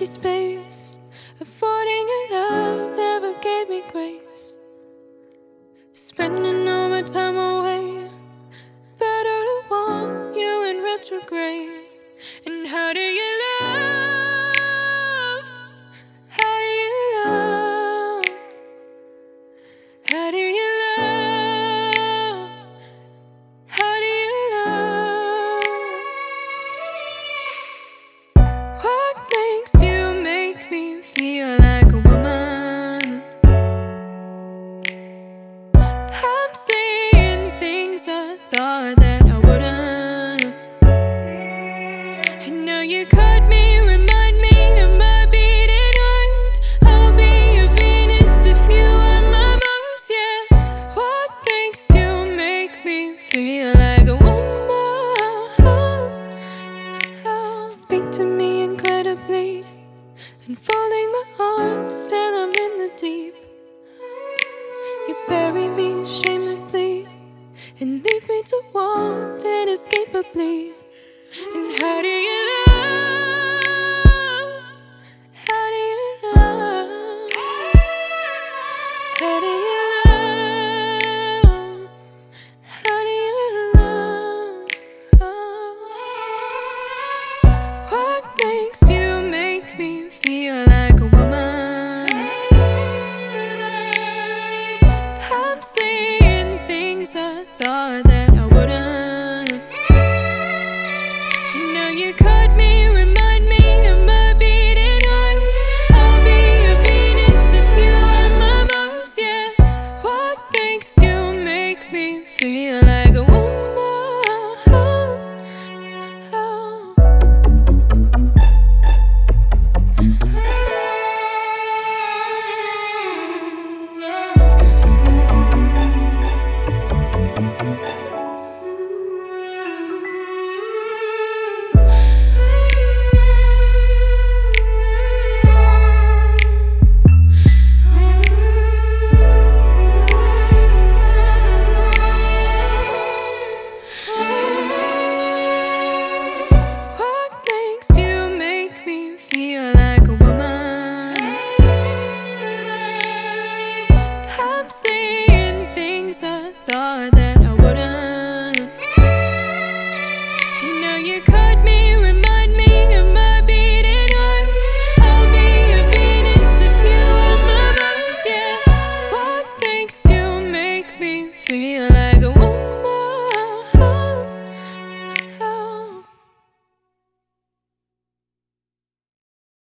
empty space. Feel like a woman. Speak to me incredibly. And folding my arms till I'm in the deep. You bury me shamelessly. And leave me to want inescapably. And how do you? you cut me